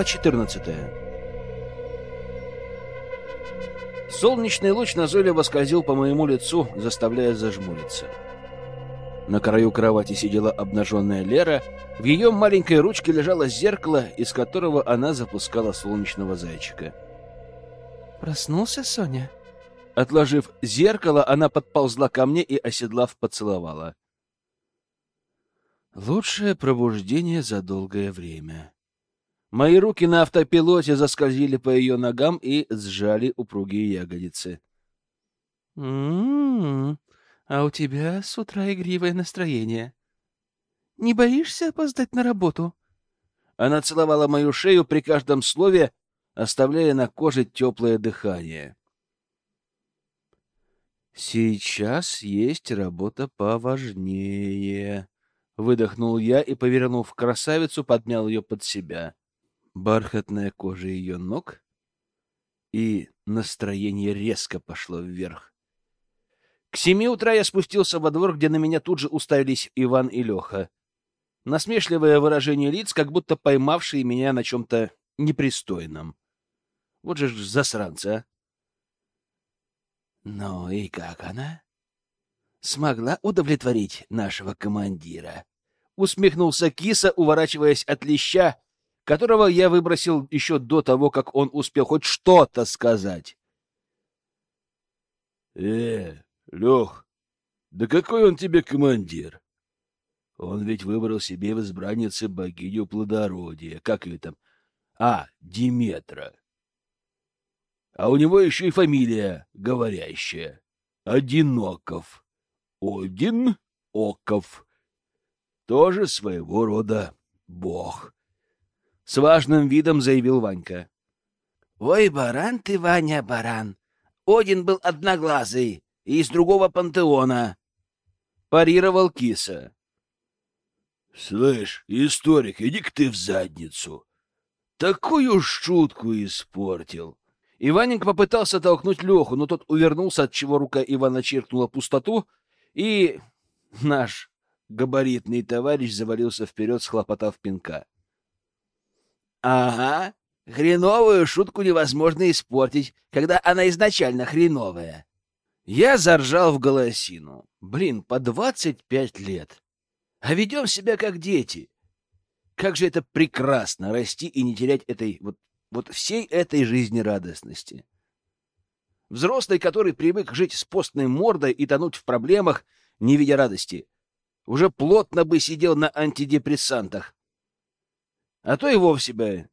Глава 14 Солнечный луч назойливо скользил по моему лицу, заставляя зажмуриться. На краю кровати сидела обнаженная Лера. В ее маленькой ручке лежало зеркало, из которого она запускала солнечного зайчика. «Проснулся, Соня?» Отложив зеркало, она подползла ко мне и, оседлав, поцеловала. Лучшее пробуждение за долгое время. Мои руки на автопилоте заскользили по ее ногам и сжали упругие ягодицы. «М-м-м, а у тебя с утра игривое настроение. Не боишься опоздать на работу?» Она целовала мою шею при каждом слове, оставляя на коже теплое дыхание. «Сейчас есть работа поважнее», — выдохнул я и, повернув красавицу, подмял ее под себя бархатная кожа ее ног, и настроение резко пошло вверх. К семи утра я спустился во двор, где на меня тут же уставились Иван и Леха. Насмешливое выражение лиц, как будто поймавшие меня на чем-то непристойном. Вот же засранцы, а! Ну и как она? Смогла удовлетворить нашего командира? Усмехнулся киса, уворачиваясь от леща, которого я выбросил еще до того, как он успел хоть что-то сказать. — Э, Лех, да какой он тебе командир? Он ведь выбрал себе в избраннице богиню плодородия, как ее там? А, Диметра. А у него еще и фамилия говорящая. Одиноков. Один Оков. Тоже своего рода бог. С важным видом заявил Ванька. «Ой, баран ты, Ваня, баран! Один был одноглазый и из другого пантеона!» Парировал киса. «Слышь, историк, иди-ка ты в задницу! Такую шутку испортил!» Иваненко попытался толкнуть Леху, но тот увернулся, от чего рука Ивана чиркнула пустоту, и наш габаритный товарищ завалился вперед, схлопотав пинка. Ага, хреновую шутку невозможно испортить, когда она изначально хреновая. Я заржал в голосину. Блин, по двадцать пять лет. А ведем себя как дети. Как же это прекрасно расти и не терять этой вот, вот всей этой жизнерадостности. Взрослый, который привык жить с постной мордой и тонуть в проблемах, не видя радости, уже плотно бы сидел на антидепрессантах, а то и вовсе бы,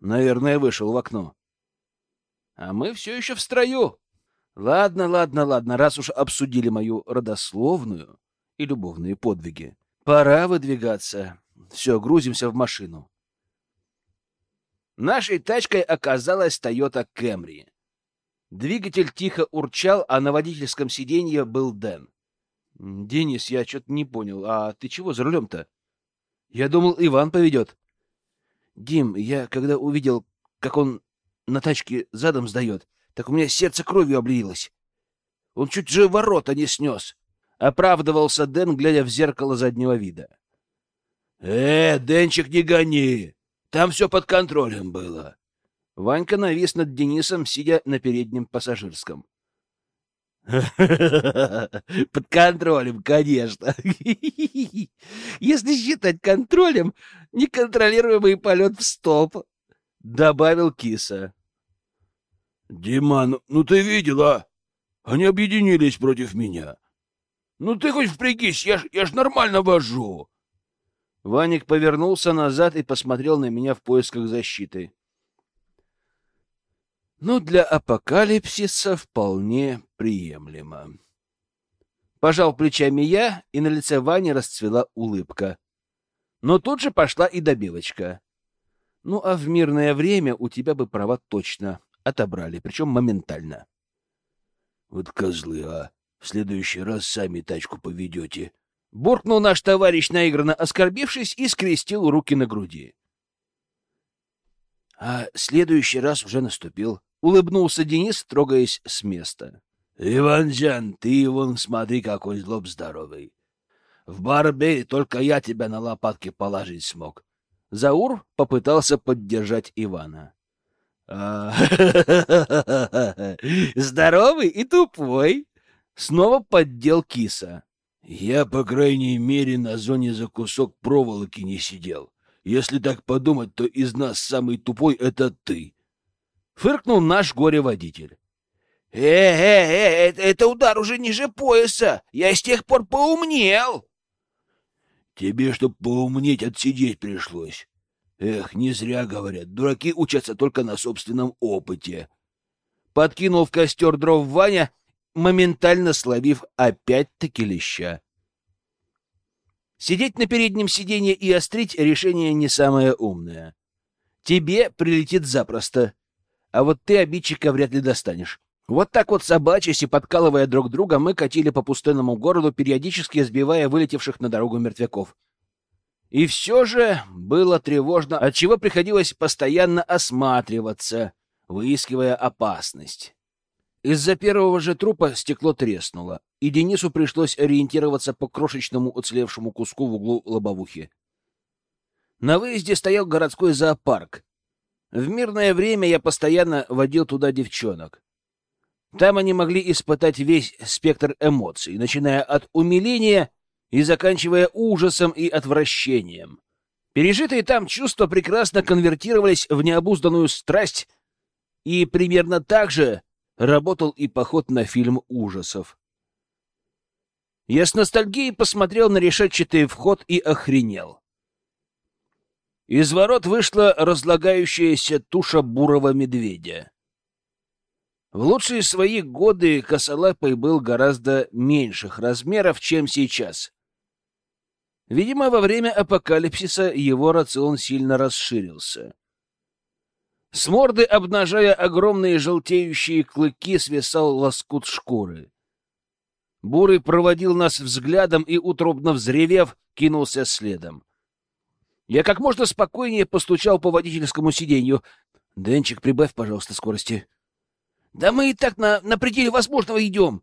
наверное, вышел в окно. А мы все еще в строю. Ладно, ладно, ладно, раз уж обсудили мою родословную и любовные подвиги, пора выдвигаться. Все, грузимся в машину. Нашей тачкой оказалась Toyota Camry. Двигатель тихо урчал, а на водительском сиденье был Дэн. «Денис, я что-то не понял. А ты чего за рулем-то? Я думал, Иван поведет». Дим, я когда увидел, как он на тачке задом сдает, так у меня сердце кровью облилось. Он чуть же ворота не снес. Оправдывался Дэн, глядя в зеркало заднего вида. — Э, Денчик, не гони! Там все под контролем было. Ванька навис над Денисом, сидя на переднем пассажирском. Под контролем, конечно. Если считать контролем, неконтролируемый полет в стоп, — добавил киса. — Диман, ну, ну ты видел, а? Они объединились против меня. Ну ты хоть впрягись, я ж, я ж нормально вожу. Ваник повернулся назад и посмотрел на меня в поисках защиты. Но для апокалипсиса вполне приемлемо. Пожал плечами я, и на лице Вани расцвела улыбка. Но тут же пошла и добивочка. Ну, а в мирное время у тебя бы права точно отобрали, причем моментально. Вот козлы, а! В следующий раз сами тачку поведете. Буркнул наш товарищ, наигранно оскорбившись, и скрестил руки на груди. А следующий раз уже наступил. — улыбнулся Денис, трогаясь с места. — Иванжан, ты вон смотри, какой злоб здоровый. В барбе только я тебя на лопатки положить смог. Заур попытался поддержать Ивана. А, Здоровый и тупой. Снова поддел киса. Я, по крайней мере, на зоне за кусок проволоки не сидел. Если так подумать, то из нас самый тупой — это ты. Фыркнул наш горе-водитель. «Э-э-э, это, это удар уже ниже пояса. Я с тех пор поумнел». Тебе, чтоб поумнеть, отсидеть пришлось. Эх, не зря говорят, дураки учатся только на собственном опыте. Подкинул в костер дров Ваня, моментально словив опять-таки леща. Сидеть на переднем сиденье и острить решение не самое умное. Тебе прилетит запросто, а вот ты обидчика вряд ли достанешь. Вот так вот собачьясь и подкалывая друг друга, мы катили по пустынному городу, периодически сбивая вылетевших на дорогу мертвяков. И все же было тревожно, отчего приходилось постоянно осматриваться, выискивая опасность. Из-за первого же трупа стекло треснуло, и Денису пришлось ориентироваться по крошечному уцелевшему куску в углу лобовухи. На выезде стоял городской зоопарк. В мирное время я постоянно водил туда девчонок. Там они могли испытать весь спектр эмоций, начиная от умиления и заканчивая ужасом и отвращением. Пережитые там чувства прекрасно конвертировались в необузданную страсть, и примерно так же работал и поход на фильм ужасов. Я с ностальгией посмотрел на решетчатый вход и охренел. Из ворот вышла разлагающаяся туша бурого медведя. В лучшие свои годы косолапый был гораздо меньших размеров, чем сейчас. Видимо, во время апокалипсиса его рацион сильно расширился. С морды, обнажая огромные желтеющие клыки, свисал лоскут шкуры. Бурый проводил нас взглядом и, утробно взревев, кинулся следом. Я как можно спокойнее постучал по водительскому сиденью. — Денчик, прибавь, пожалуйста, скорости. — Да мы и так на, на пределе возможного идем.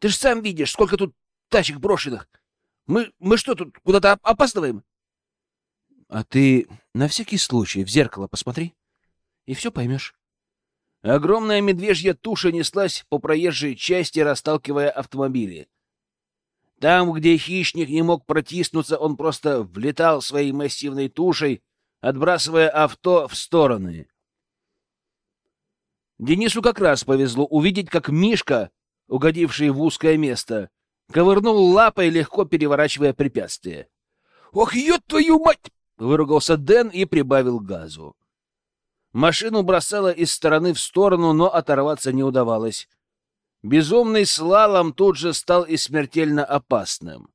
Ты же сам видишь, сколько тут тачек брошенных. Мы, мы что тут, куда-то опаздываем? — А ты на всякий случай в зеркало посмотри, и все поймешь. Огромная медвежья туша неслась по проезжей части, расталкивая автомобили. Там, где хищник не мог протиснуться, он просто влетал своей массивной тушей, отбрасывая авто в стороны. Денису как раз повезло увидеть, как Мишка, угодивший в узкое место, ковырнул лапой, легко переворачивая препятствие. «Ох, ё твою мать!» — выругался Дэн и прибавил газу. Машину бросало из стороны в сторону, но оторваться не удавалось. Безумный слалом тут же стал и смертельно опасным.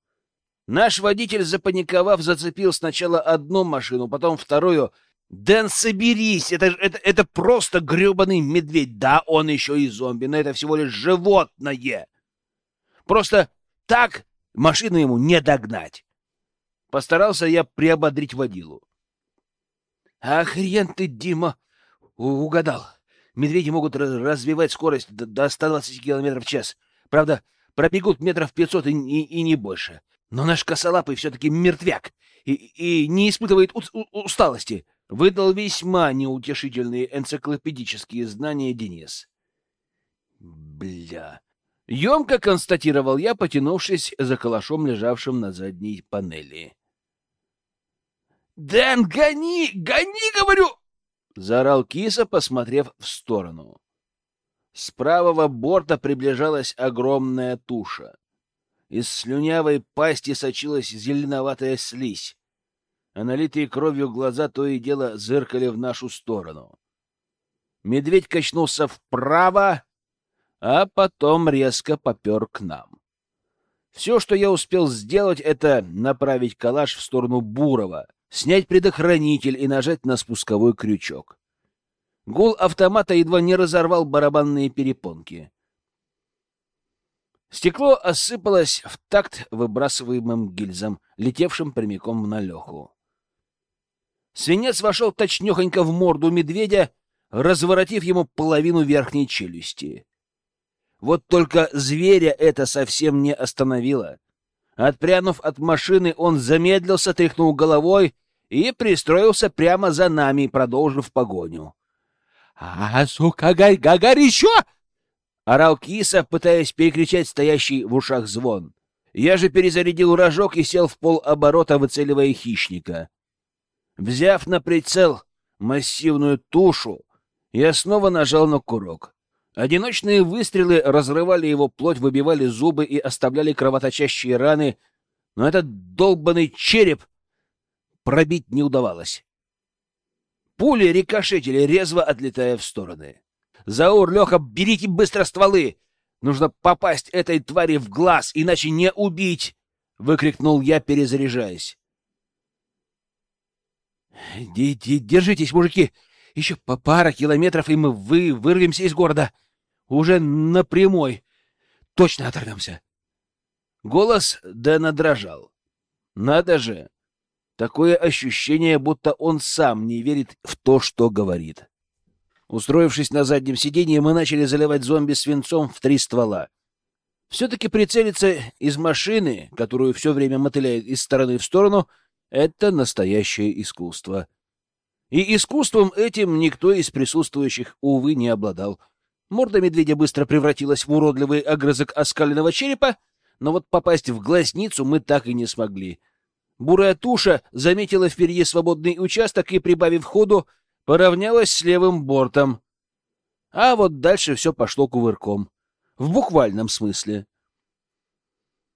Наш водитель, запаниковав, зацепил сначала одну машину, потом вторую. «Дэн, соберись! Это, это, это просто гребаный медведь! Да, он еще и зомби, но это всего лишь животное! Просто так машину ему не догнать. Постарался я приободрить водилу. А хрен ты, Дима, угадал. Медведи могут развивать скорость до 120 км в час. Правда, пробегут метров 500 и, и, и не больше. Но наш косолапый все-таки мертвяк и, и не испытывает у, у, усталости. Выдал весьма неутешительные энциклопедические знания Денис. Бля, Емко констатировал я, потянувшись за калашом, лежавшим на задней панели. «Дэн, гони! Гони, говорю!» — заорал киса, посмотрев в сторону. С правого борта приближалась огромная туша. Из слюнявой пасти сочилась зеленоватая слизь, а налитые кровью глаза то и дело зыркали в нашу сторону. Медведь качнулся вправо, а потом резко попер к нам. Все, что я успел сделать, это направить калаш в сторону Бурова, снять предохранитель и нажать на спусковой крючок. Гул автомата едва не разорвал барабанные перепонки. Стекло осыпалось в такт выбрасываемым гильзам, летевшим прямиком на Леху. Свинец вошел точнехонько в морду медведя, разворотив ему половину верхней челюсти. Вот только зверя это совсем не остановило. Отпрянув от машины, он замедлился, тряхнул головой и пристроился прямо за нами, продолжив погоню. — А, сука, горячо! — орал киса, пытаясь перекричать стоящий в ушах звон. Я же перезарядил рожок и сел в пол оборота, выцеливая хищника. Взяв на прицел массивную тушу, я снова нажал на курок. Одиночные выстрелы разрывали его плоть, выбивали зубы и оставляли кровоточащие раны, но этот долбанный череп пробить не удавалось. Пули рикошетили, резво отлетая в стороны. «Заур, Леха, берите быстро стволы! Нужно попасть этой твари в глаз, иначе не убить!» — выкрикнул я, перезаряжаясь. «Держитесь, мужики! Еще по пара километров, и мы вы вырвемся из города. Уже напрямой. Точно оторвемся!» Голос Дэна дрожал. «Надо же! Такое ощущение, будто он сам не верит в то, что говорит. Устроившись на заднем сиденье, мы начали заливать зомби свинцом в три ствола. Все-таки прицелиться из машины, которую все время мотыляет из стороны в сторону, это настоящее искусство. И искусством этим никто из присутствующих, увы, не обладал. Морда медведя быстро превратилась в уродливый огрызок оскаленного черепа, но вот попасть в глазницу мы так и не смогли — Бурая туша заметила впереди свободный участок и, прибавив ходу, поравнялась с левым бортом. А вот дальше все пошло кувырком. В буквальном смысле.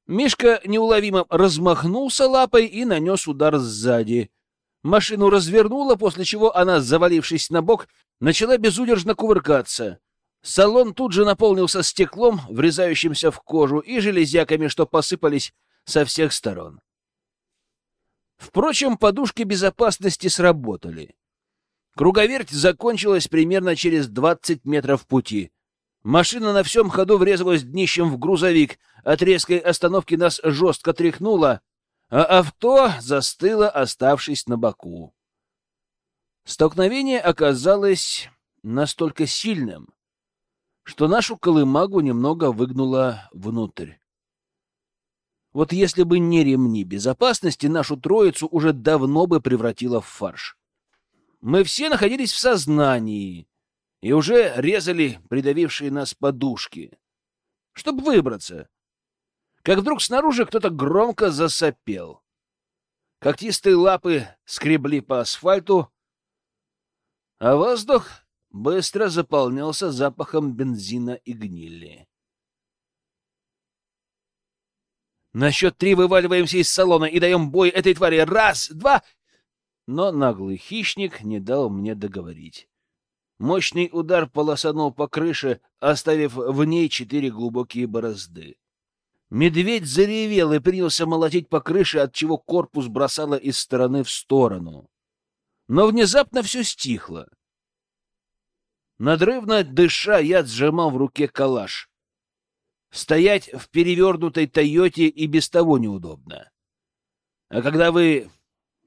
Мишка неуловимо размахнулся лапой и нанес удар сзади. Машину развернуло, после чего она, завалившись на бок, начала безудержно кувыркаться. Салон тут же наполнился стеклом, врезающимся в кожу, и железяками, что посыпались со всех сторон. Впрочем, подушки безопасности сработали. Круговерть закончилась примерно через 20 метров пути. Машина на всем ходу врезалась днищем в грузовик, от резкой остановки нас жестко тряхнуло, а авто застыло, оставшись на боку. Столкновение оказалось настолько сильным, что нашу колымагу немного выгнуло внутрь. Вот если бы не ремни безопасности, нашу троицу уже давно бы превратило в фарш. Мы все находились в сознании и уже резали придавившие нас подушки, чтобы выбраться. Как вдруг снаружи кто-то громко засопел. Когтистые лапы скребли по асфальту, а воздух быстро заполнялся запахом бензина и гнили. На счет три вываливаемся из салона и даем бой этой твари. Раз, два... Но наглый хищник не дал мне договорить. Мощный удар полосанул по крыше, оставив в ней четыре глубокие борозды. Медведь заревел и принялся молотить по крыше, от чего корпус бросало из стороны в сторону. Но внезапно все стихло. Надрывно дыша, я сжимал в руке калаш. Стоять в перевернутой «Тойоте» и без того неудобно. А когда вы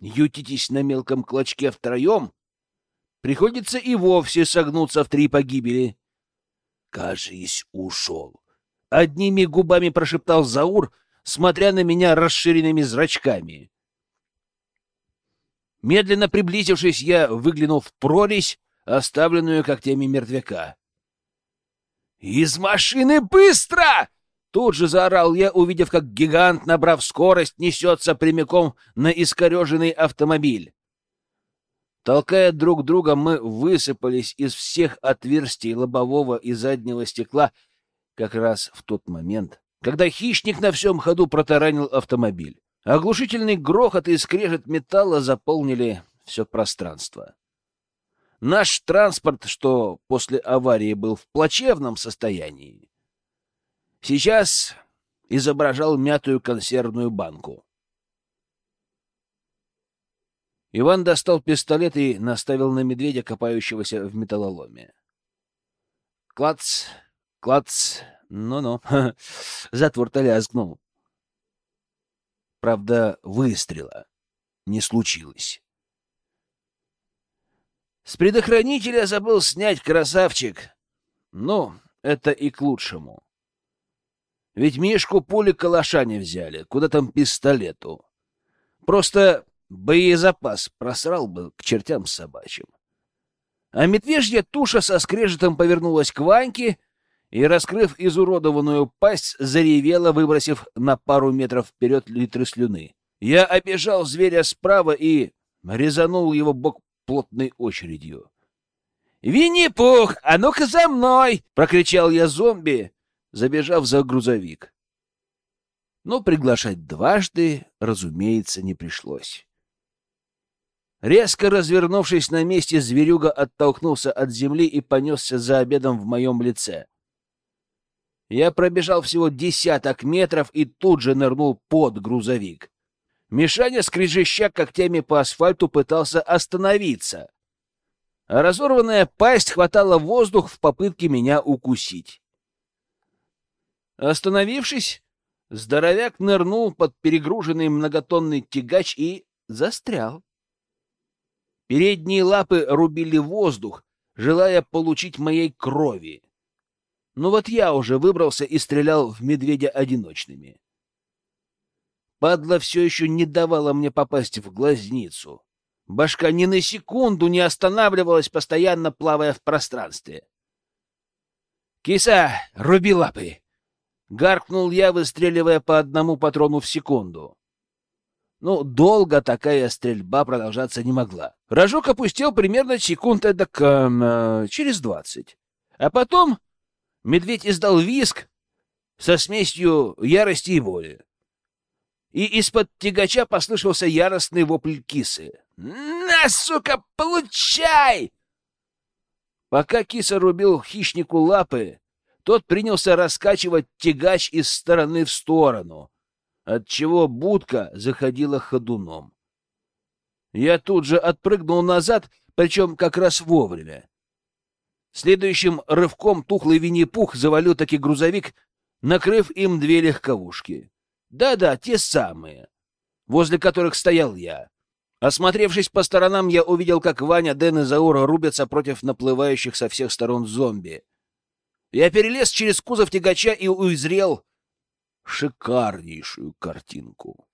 ютитесь на мелком клочке втроем, приходится и вовсе согнуться в три погибели. «Кажись, ушел», — одними губами прошептал Заур, смотря на меня расширенными зрачками. Медленно приблизившись, я выглянул в прорезь, оставленную когтями мертвяка. «Из машины быстро!» Тут же заорал я, увидев, как гигант, набрав скорость, несется прямиком на искореженный автомобиль. Толкая друг друга, мы высыпались из всех отверстий лобового и заднего стекла как раз в тот момент, когда хищник на всем ходу протаранил автомобиль. Оглушительный грохот и скрежет металла заполнили все пространство. Наш транспорт, что после аварии был в плачевном состоянии, сейчас изображал мятую консервную банку. Иван достал пистолет и наставил на медведя, копающегося в металлоломе. Клац, клац, ну-ну, затвор-то лязгнул. Правда, выстрела не случилось. С предохранителя забыл снять красавчик. Ну, это и к лучшему. Ведь Мишку пули калаша не взяли, куда там пистолету. Просто боезапас просрал бы к чертям собачьим. А медвежья туша со скрежетом повернулась к Ваньке и, раскрыв изуродованную пасть, заревела, выбросив на пару метров вперед литры слюны. Я обежал зверя справа и резанул его бок плотной очередью. «Винни-Пух, а ну-ка за мной!» — прокричал я зомби, забежав за грузовик. Но приглашать дважды, разумеется, не пришлось. Резко развернувшись на месте, зверюга оттолкнулся от земли и понесся за обедом в моем лице. Я пробежал всего десяток метров и тут же нырнул под грузовик. Мишаня, скрежеща когтями по асфальту, пытался остановиться. А разорванная пасть хватала воздух в попытке меня укусить. Остановившись, здоровяк нырнул под перегруженный многотонный тягач и застрял. Передние лапы рубили воздух, желая получить моей крови. Но вот я уже выбрался и стрелял в медведя одиночными. Падла все еще не давала мне попасть в глазницу. Башка ни на секунду не останавливалась, постоянно плавая в пространстве. «Киса, руби лапы!» — гаркнул я, выстреливая по одному патрону в секунду. Ну, долго такая стрельба продолжаться не могла. Рожок опустил примерно секунд эдак э, через двадцать. А потом медведь издал виск со смесью ярости и боли и из-под тягача послышался яростный вопль кисы. «На, сука, получай!» Пока киса рубил хищнику лапы, тот принялся раскачивать тягач из стороны в сторону, отчего будка заходила ходуном. Я тут же отпрыгнул назад, причем как раз вовремя. Следующим рывком тухлый Винни-Пух завалил таки грузовик, накрыв им две легковушки. Да-да, те самые, возле которых стоял я. Осмотревшись по сторонам, я увидел, как Ваня, Дэн и Заура рубятся против наплывающих со всех сторон зомби. Я перелез через кузов тягача и узрел шикарнейшую картинку.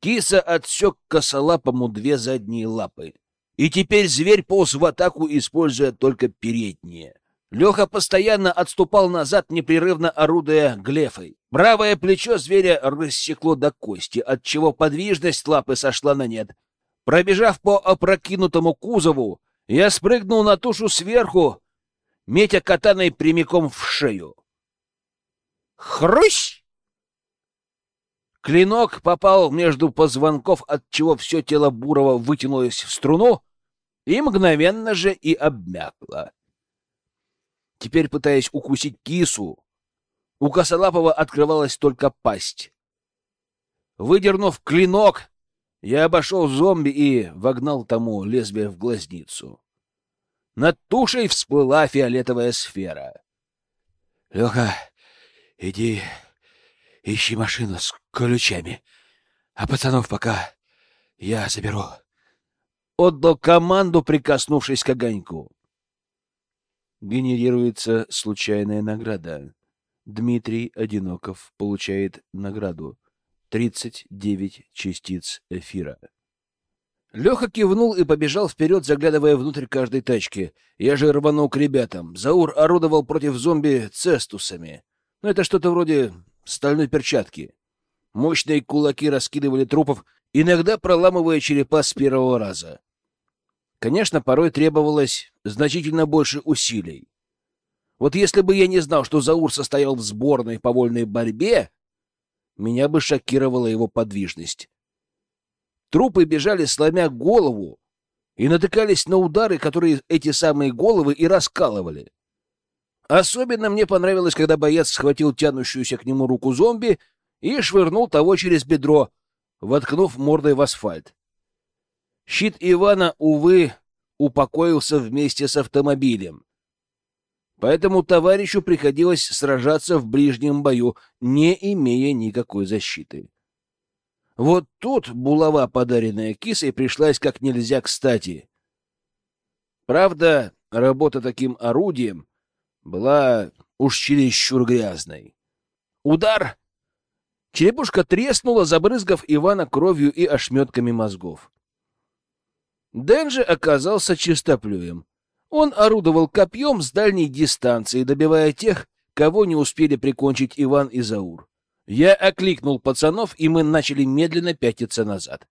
Киса отсек косолапому две задние лапы. И теперь зверь полз в атаку, используя только передние. Леха постоянно отступал назад, непрерывно орудуя глефой. Правое плечо зверя рассекло до кости, отчего подвижность лапы сошла на нет. Пробежав по опрокинутому кузову, я спрыгнул на тушу сверху, метя катаной прямиком в шею. Хрущ! Клинок попал между позвонков, отчего все тело Бурова вытянулось в струну и мгновенно же и обмякло. Теперь, пытаясь укусить кису, у косолапого открывалась только пасть. Выдернув клинок, я обошел зомби и вогнал тому лезвие в глазницу. Над тушей всплыла фиолетовая сфера. — Леха, иди ищи машину с ключами, а пацанов пока я заберу. Отдал команду, прикоснувшись к огоньку генерируется случайная награда. Дмитрий Одиноков получает награду. 39 частиц эфира. Леха кивнул и побежал вперед, заглядывая внутрь каждой тачки. Я же рванул к ребятам. Заур орудовал против зомби цестусами. Ну, это что-то вроде стальной перчатки. Мощные кулаки раскидывали трупов, иногда проламывая черепа с первого раза. Конечно, порой требовалось значительно больше усилий. Вот если бы я не знал, что Заур состоял в сборной по вольной борьбе, меня бы шокировала его подвижность. Трупы бежали, сломя голову, и натыкались на удары, которые эти самые головы и раскалывали. Особенно мне понравилось, когда боец схватил тянущуюся к нему руку зомби и швырнул того через бедро, воткнув мордой в асфальт. Щит Ивана, увы, упокоился вместе с автомобилем. Поэтому товарищу приходилось сражаться в ближнем бою, не имея никакой защиты. Вот тут булава, подаренная кисой, пришлась как нельзя кстати. Правда, работа таким орудием была уж чересчур грязной. Удар! Черепушка треснула, забрызгав Ивана кровью и ошметками мозгов. Дэн же оказался чистоплюем. Он орудовал копьем с дальней дистанции, добивая тех, кого не успели прикончить Иван и Заур. Я окликнул пацанов, и мы начали медленно пятиться назад.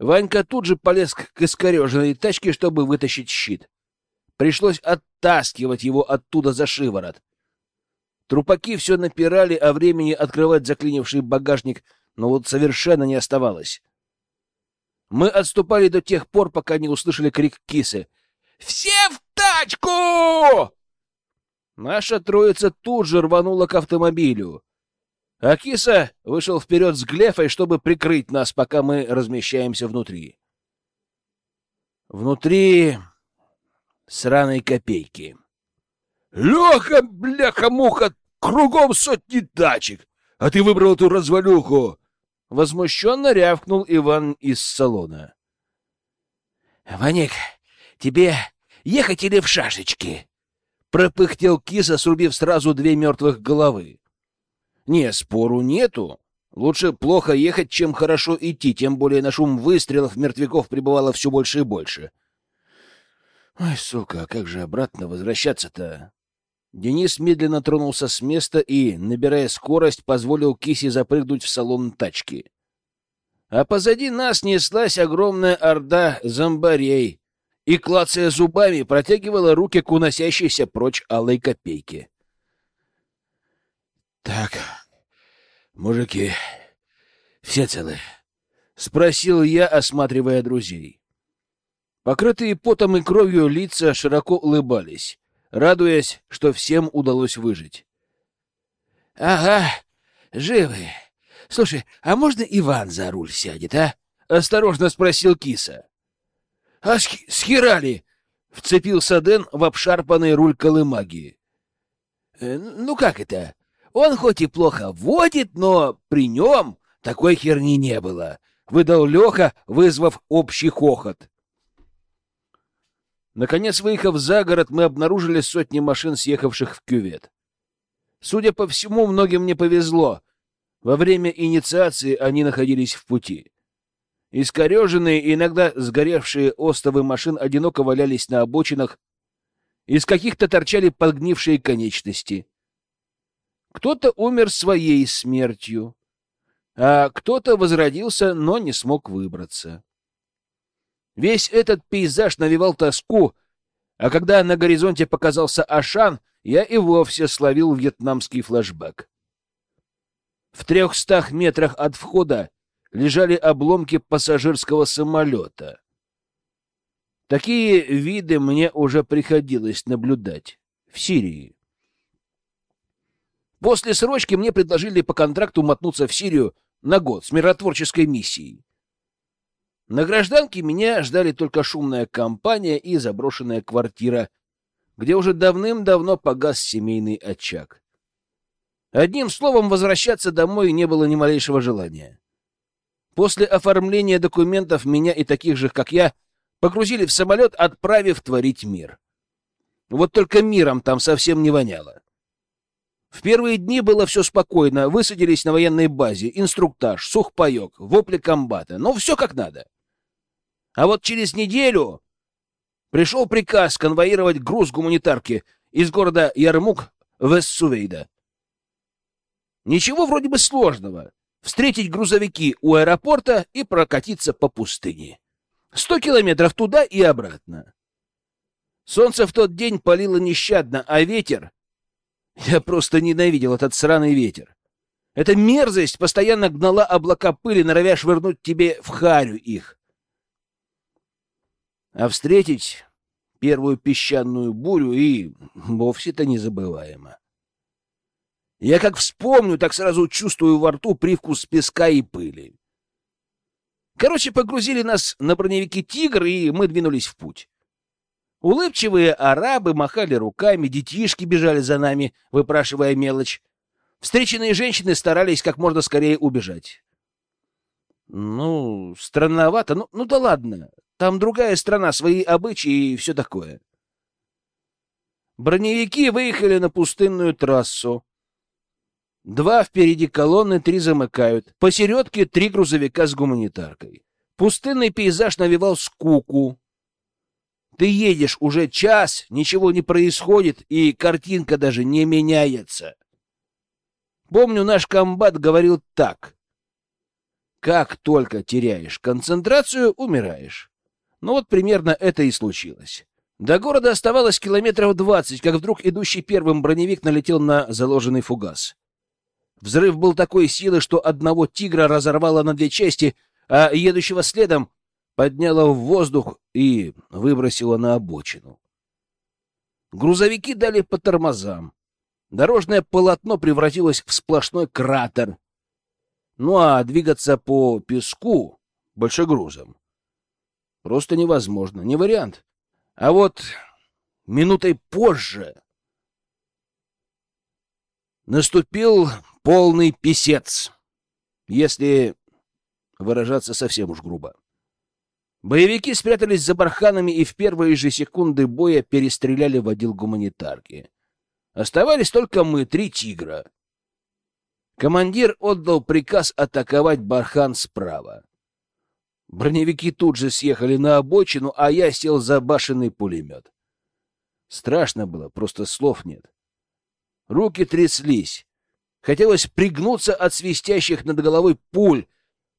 Ванька тут же полез к искореженной тачке, чтобы вытащить щит. Пришлось оттаскивать его оттуда за шиворот. Трупаки все напирали, а времени открывать заклинивший багажник, но вот совершенно не оставалось. Мы отступали до тех пор, пока не услышали крик кисы. «Все в тачку!» Наша троица тут же рванула к автомобилю. А киса вышел вперед с глефой, чтобы прикрыть нас, пока мы размещаемся внутри. Внутри сраной копейки. Леха, бляха-муха, кругом сотни тачек, а ты выбрал эту развалюху. Возмущенно рявкнул Иван из салона. — Ваник, тебе ехать или в шашечки? — пропыхтел киса, срубив сразу две мертвых головы. Не, спору нету. Лучше плохо ехать, чем хорошо идти, тем более на шум выстрелов мертвяков прибывало все больше и больше. Ой, сука, а как же обратно возвращаться-то? Денис медленно тронулся с места и, набирая скорость, позволил Кисе запрыгнуть в салон тачки. А позади нас неслась огромная орда зомбарей и, клацая зубами, протягивала руки к уносящейся прочь алой копейке. — Так, «Мужики, все целы?» — спросил я, осматривая друзей. Покрытые потом и кровью лица широко улыбались, радуясь, что всем удалось выжить. — Ага, живы. Слушай, а можно Иван за руль сядет, а? — осторожно спросил киса. — А с, с хера вцепился Дэн в обшарпанный руль колымаги. «Э, — Ну как это? Он хоть и плохо водит, но при нем такой херни не было, — выдал Леха, вызвав общий хохот. Наконец, выехав за город, мы обнаружили сотни машин, съехавших в кювет. Судя по всему, многим не повезло. Во время инициации они находились в пути. Искореженные, иногда сгоревшие остовы машин одиноко валялись на обочинах, из каких-то торчали подгнившие конечности. Кто-то умер своей смертью, а кто-то возродился, но не смог выбраться. Весь этот пейзаж навевал тоску, а когда на горизонте показался Ашан, я и вовсе словил вьетнамский флэшбэк. В трехстах метрах от входа лежали обломки пассажирского самолета. Такие виды мне уже приходилось наблюдать в Сирии. После срочки мне предложили по контракту мотнуться в Сирию на год с миротворческой миссией. На гражданке меня ждали только шумная компания и заброшенная квартира, где уже давным-давно погас семейный очаг. Одним словом, возвращаться домой не было ни малейшего желания. После оформления документов меня и таких же, как я, погрузили в самолет, отправив творить мир. Вот только миром там совсем не воняло. В первые дни было все спокойно, высадились на военной базе, инструктаж, сухпайок, вопли комбата, ну все как надо. А вот через неделю пришел приказ конвоировать груз гуманитарки из города Ярмук в Эссувейда. Ничего вроде бы сложного. Встретить грузовики у аэропорта и прокатиться по пустыне. Сто километров туда и обратно. Солнце в тот день палило нещадно, а ветер я просто ненавидел этот сраный ветер. Эта мерзость постоянно гнала облака пыли, норовя швырнуть тебе в харю их. А встретить первую песчаную бурю и вовсе-то незабываемо. Я как вспомню, так сразу чувствую во рту привкус песка и пыли. Короче, погрузили нас на броневики «Тигр», и мы двинулись в путь. Улыбчивые арабы махали руками, детишки бежали за нами, выпрашивая мелочь. Встреченные женщины старались как можно скорее убежать. Ну, странновато. Ну, ну да ладно. Там другая страна, свои обычаи и все такое. Броневики выехали на пустынную трассу. Два впереди колонны, три замыкают. Посередке три грузовика с гуманитаркой. Пустынный пейзаж навевал скуку. Ты едешь уже час, ничего не происходит, и картинка даже не меняется. Помню, наш комбат говорил так. Как только теряешь концентрацию, умираешь. Ну вот примерно это и случилось. До города оставалось километров двадцать, как вдруг идущий первым броневик налетел на заложенный фугас. Взрыв был такой силы, что одного тигра разорвало на две части, а едущего следом подняло в воздух и выбросило на обочину. Грузовики дали по тормозам. Дорожное полотно превратилось в сплошной кратер. Ну а двигаться по песку большегрузом просто невозможно, не вариант. А вот минутой позже наступил полный писец, если выражаться совсем уж грубо. Боевики спрятались за барханами и в первые же секунды боя перестреляли водил гуманитарки. Оставались только мы, три тигра. Командир отдал приказ атаковать бархан справа. Броневики тут же съехали на обочину, а я сел за башенный пулемет. Страшно было, просто слов нет. Руки тряслись. Хотелось пригнуться от свистящих над головой пуль,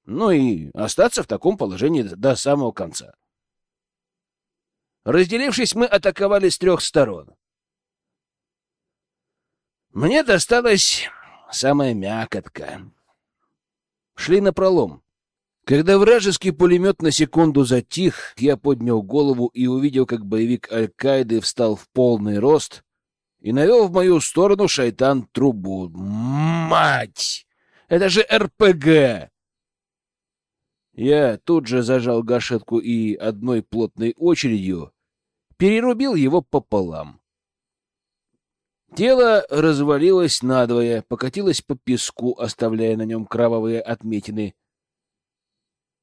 ну и остаться в таком положении до самого конца. Разделившись, мы атаковали с трех сторон. Мне досталась самая мякотка. Шли на пролом. Когда вражеский пулемет на секунду затих, я поднял голову и увидел, как боевик Аль-Каиды встал в полный рост и навел в мою сторону шайтан трубу. Мать! Это же РПГ! Я тут же зажал гашетку и одной плотной очередью перерубил его пополам. Тело развалилось надвое, покатилось по песку, оставляя на нем кровавые отметины —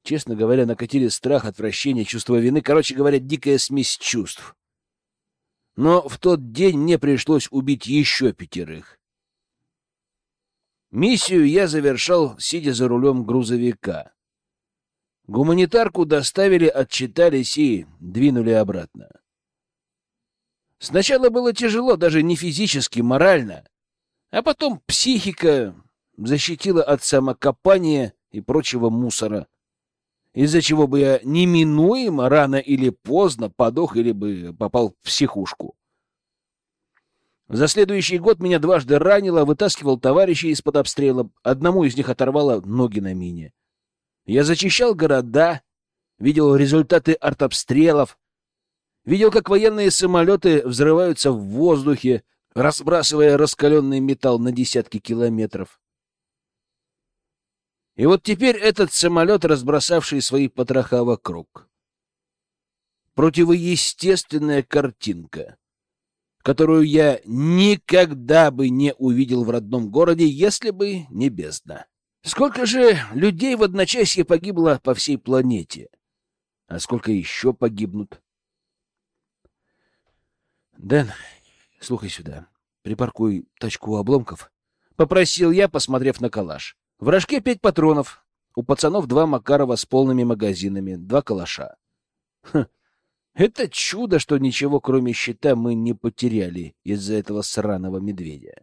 Честно говоря, накатили страх, отвращение, чувство вины, короче говоря, дикая смесь чувств. Но в тот день мне пришлось убить еще пятерых. Миссию я завершал, сидя за рулем грузовика. Гуманитарку доставили, отчитались и двинули обратно. Сначала было тяжело, даже не физически, морально, а потом психика защитила от самокопания и прочего мусора из-за чего бы я неминуемо рано или поздно подох или бы попал в психушку. За следующий год меня дважды ранило, вытаскивал товарищей из-под обстрела, одному из них оторвало ноги на мине. Я зачищал города, видел результаты артобстрелов, видел, как военные самолеты взрываются в воздухе, разбрасывая раскаленный металл на десятки километров. И вот теперь этот самолет, разбросавший свои потроха вокруг. Противоестественная картинка, которую я никогда бы не увидел в родном городе, если бы не бездна. Сколько же людей в одночасье погибло по всей планете? А сколько еще погибнут? Дэн, слухай сюда. Припаркуй тачку у обломков. Попросил я, посмотрев на калаш. В рожке пять патронов. У пацанов два Макарова с полными магазинами, два калаша. Хм, это чудо, что ничего, кроме щита, мы не потеряли из-за этого сраного медведя.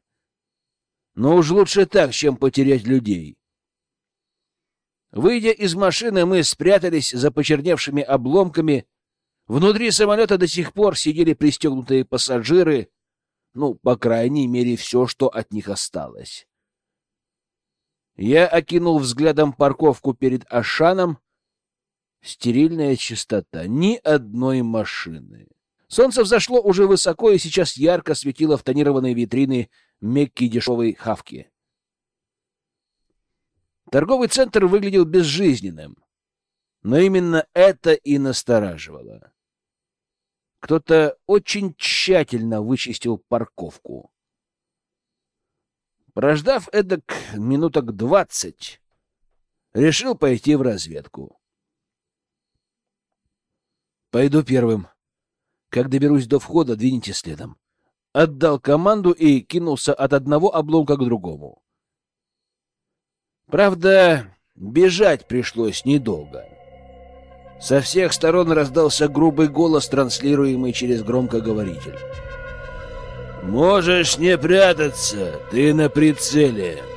Но уж лучше так, чем потерять людей. Выйдя из машины, мы спрятались за почерневшими обломками. Внутри самолета до сих пор сидели пристегнутые пассажиры. Ну, по крайней мере, все, что от них осталось. Я окинул взглядом парковку перед Ашаном. Стерильная чистота. Ни одной машины. Солнце взошло уже высоко и сейчас ярко светило в тонированные витрины Мекки дешевой хавки. Торговый центр выглядел безжизненным. Но именно это и настораживало. Кто-то очень тщательно вычистил парковку. Прождав эдак минуток двадцать, решил пойти в разведку. Пойду первым. Как доберусь до входа, двините следом. Отдал команду и кинулся от одного обломка к другому. Правда, бежать пришлось недолго. Со всех сторон раздался грубый голос, транслируемый через громкоговоритель. «Можешь не прятаться, ты на прицеле!»